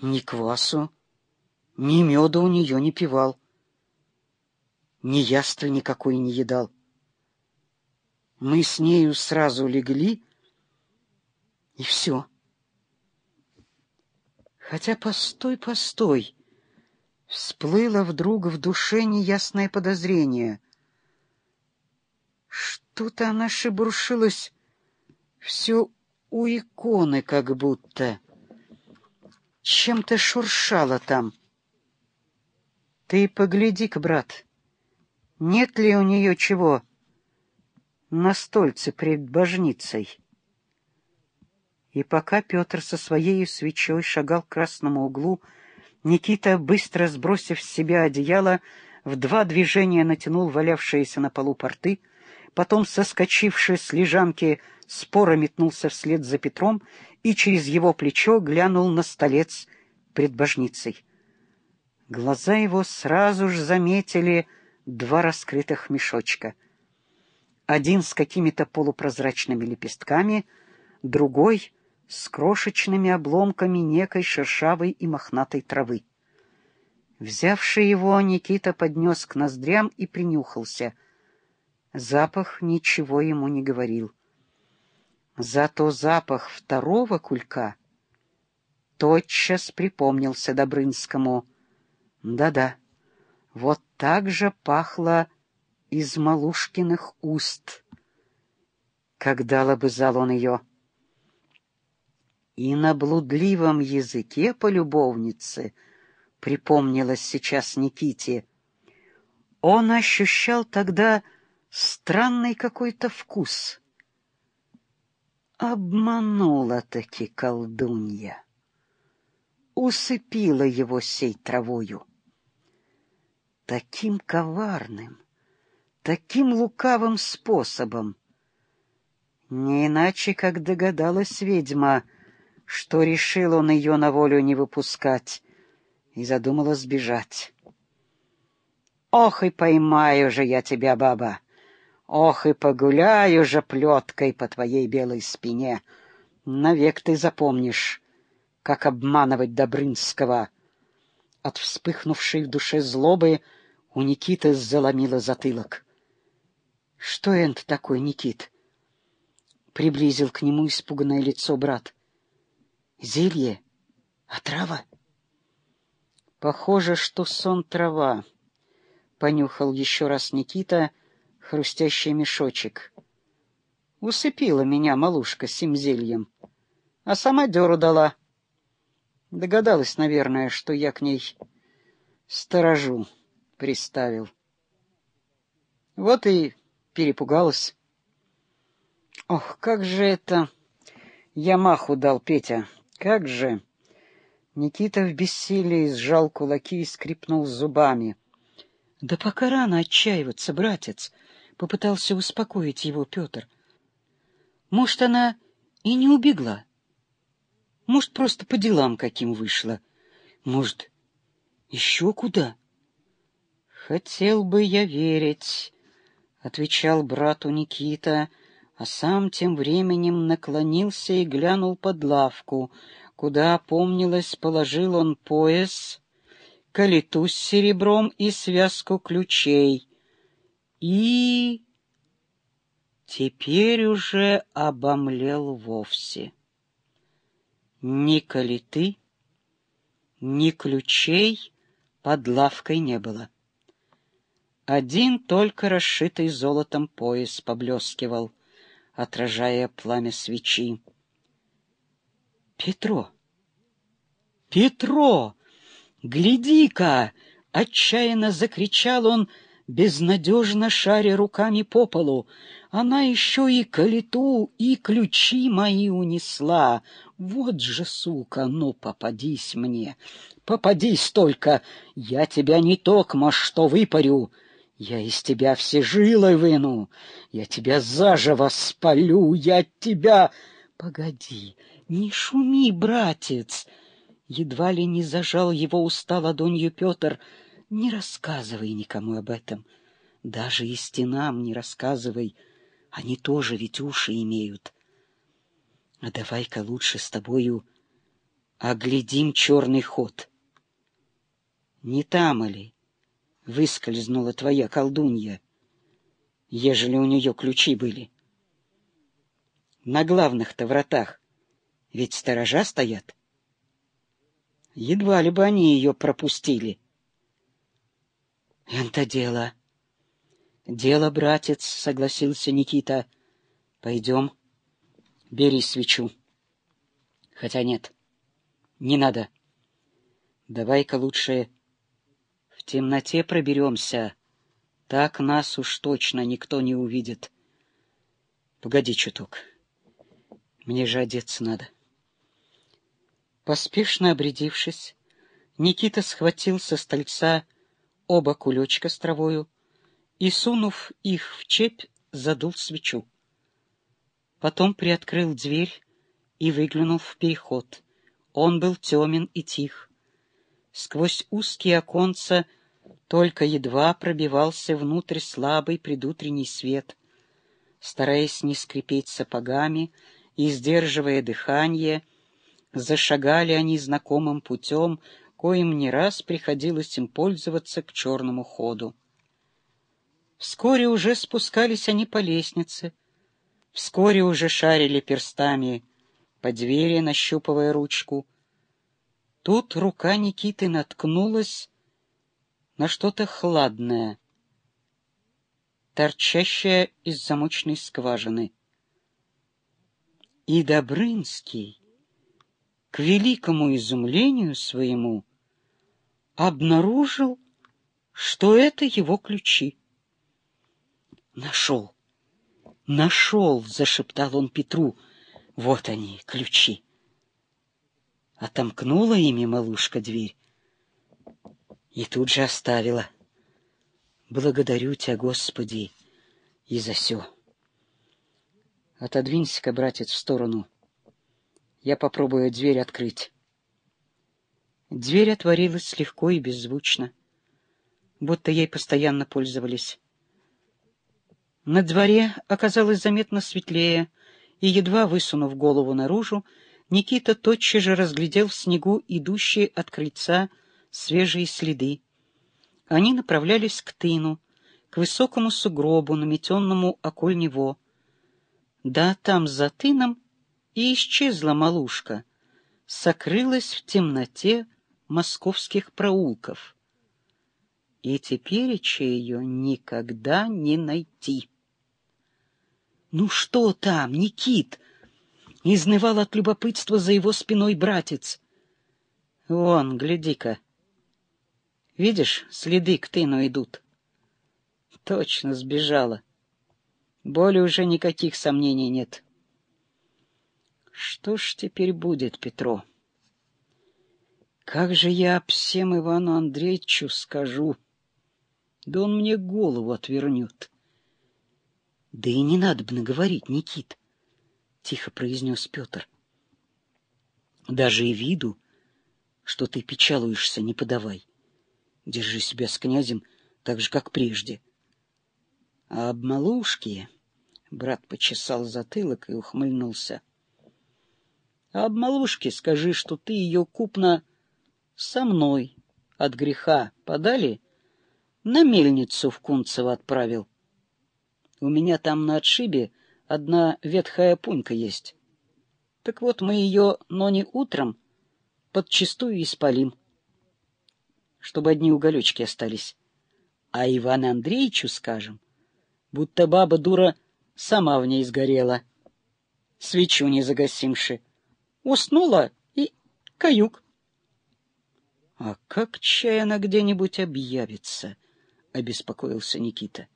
Ни квасу, ни меда у нее не пивал, ни яства никакой не едал. Мы с нею сразу легли, и все. Хотя постой, постой, всплыло вдруг в душе неясное подозрение. Что-то она шебуршилась все у иконы как будто. Чем-то шуршала там. Ты погляди-ка, брат, нет ли у нее чего на стольце пред божницей? И пока Петр со своей свечой шагал к красному углу, Никита, быстро сбросив с себя одеяло, в два движения натянул валявшиеся на полу порты, потом, соскочивший с лежанки, споро метнулся вслед за Петром и через его плечо глянул на столец пред божницей. Глаза его сразу же заметили два раскрытых мешочка. Один с какими-то полупрозрачными лепестками, другой с крошечными обломками некой шершавой и мохнатой травы. Взявший его, Никита поднес к ноздрям и принюхался. Запах ничего ему не говорил. Зато запах второго кулька тотчас припомнился Добрынскому. Да-да, вот так же пахло из Малушкиных уст, когда лобызал он ее и на блудливом языке полюбовницы припомнилось сейчас Никите. Он ощущал тогда странный какой-то вкус. Обманула-таки колдунья, усыпила его сей травою. Таким коварным, таким лукавым способом. Не иначе, как догадалась ведьма — что решил он ее на волю не выпускать и задумала сбежать. «Ох и поймаю же я тебя, баба! Ох и погуляю же плеткой по твоей белой спине! Навек ты запомнишь, как обманывать Добрынского!» От вспыхнувшей в душе злобы у Никиты заломило затылок. «Что это такое, Никит?» Приблизил к нему испуганное лицо брат. Зелье? Отрава? Похоже, что сон трава. Понюхал еще раз Никита хрустящий мешочек. Усыпила меня малушка сим зельем, а сама дёру дала. Догадалась, наверное, что я к ней сторожу приставил. Вот и перепугалась. Ох, как же это... Я маху дал, Петя. Как же? Никита в бессилии сжал кулаки и скрипнул зубами. Да пока рано отчаиваться, братец, попытался успокоить его Петр. Может, она и не убегла. Может, просто по делам каким вышла. Может, еще куда? Хотел бы я верить, отвечал брату Никита, а сам тем временем наклонился и глянул под лавку, куда, помнилось, положил он пояс, калиту с серебром и связку ключей. И теперь уже обомлел вовсе. Ни калиты, ни ключей под лавкой не было. Один только расшитый золотом пояс поблескивал — отражая пламя свечи. «Петро! Петро! Гляди-ка!» — отчаянно закричал он, безнадежно шаря руками по полу. «Она еще и калиту, и ключи мои унесла. Вот же, сука, ну попадись мне! Попадись только! Я тебя не токмо что выпарю!» Я из тебя все жилы выну, я тебя заживо спалю, я тебя... Погоди, не шуми, братец! Едва ли не зажал его уста ладонью Петр. Не рассказывай никому об этом. Даже и стенам не рассказывай. Они тоже ведь уши имеют. А давай-ка лучше с тобою Оглядим черный ход. Не там ли выскользнула твоя колдунья, ежели у нее ключи были? На главных-то вратах ведь сторожа стоят. Едва ли бы они ее пропустили. — Это дело. — Дело, братец, — согласился Никита. — Пойдем, бери свечу. Хотя нет, не надо. Давай-ка лучше в темноте проберемся. Так нас уж точно никто не увидит. Погоди чуток. Мне же одеться надо. Поспешно обрядившись, Никита схватил со стольца оба кулечка с травою и, сунув их в чепь, задул свечу. Потом приоткрыл дверь и выглянул в переход. Он был темен и тих. Сквозь узкие оконца только едва пробивался внутрь слабый предутренний свет. Стараясь не скрипеть сапогами и, сдерживая дыхание, — Зашагали они знакомым путем, коим не раз приходилось им пользоваться к черному ходу. Вскоре уже спускались они по лестнице, вскоре уже шарили перстами по двери, нащупывая ручку. Тут рука Никиты наткнулась на что-то хладное, торчащее из замочной скважины. И Добрынский к великому изумлению своему, обнаружил, что это его ключи. «Нашел! Нашел!» — зашептал он Петру. «Вот они, ключи!» Отомкнула ими малушка дверь и тут же оставила. «Благодарю тебя, Господи, и за все!» «Отодвинься-ка, братец, в сторону!» Я попробую дверь открыть. Дверь отворилась легко и беззвучно, будто ей постоянно пользовались. На дворе оказалось заметно светлее, и, едва высунув голову наружу, Никита тотчас же разглядел в снегу идущие от крыльца свежие следы. Они направлялись к тыну, к высокому сугробу, наметенному околь него. Да, там, за тыном, и исчезла малушка, сокрылась в темноте московских проулков. И тепереча ее никогда не найти. «Ну что там, Никит?» — изнывал от любопытства за его спиной братец. «Вон, гляди-ка. Видишь, следы к тыну идут». Точно сбежала. Более уже никаких сомнений нет. Что ж теперь будет, Петро? Как же я всем Ивану Андреевичу скажу? Да он мне голову отвернет. Да и не надо бы наговорить, Никит, — тихо произнес Петр. Даже и виду, что ты печалуешься, не подавай. Держи себя с князем так же, как прежде. А об малушке... Брат почесал затылок и ухмыльнулся. А об малушке скажи, что ты ее купно со мной от греха подали, на мельницу в Кунцево отправил. У меня там на отшибе одна ветхая пунька есть. Так вот мы ее, но не утром, подчистую испалим, чтобы одни уголечки остались. А Ивану Андреевичу скажем, будто баба дура сама в ней сгорела, свечу не загасимши уснула и каюк. — А как чай она где-нибудь объявится? — обеспокоился Никита.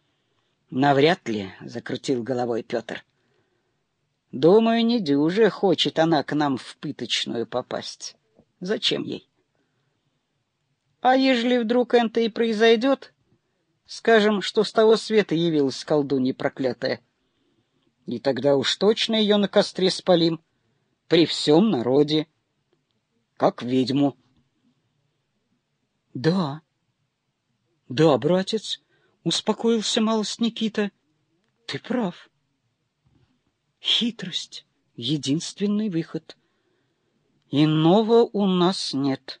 — Навряд ли, — закрутил головой Петр. — Думаю, не дюже хочет она к нам в пыточную попасть. Зачем ей? А ежели вдруг это и произойдет, скажем, что с того света явилась колдунья проклятая, и тогда уж точно ее на костре спалим. — при всем народе, как ведьму. — Да, да, братец, — успокоился малость Никита, — ты прав. Хитрость — единственный выход. Иного у нас нет.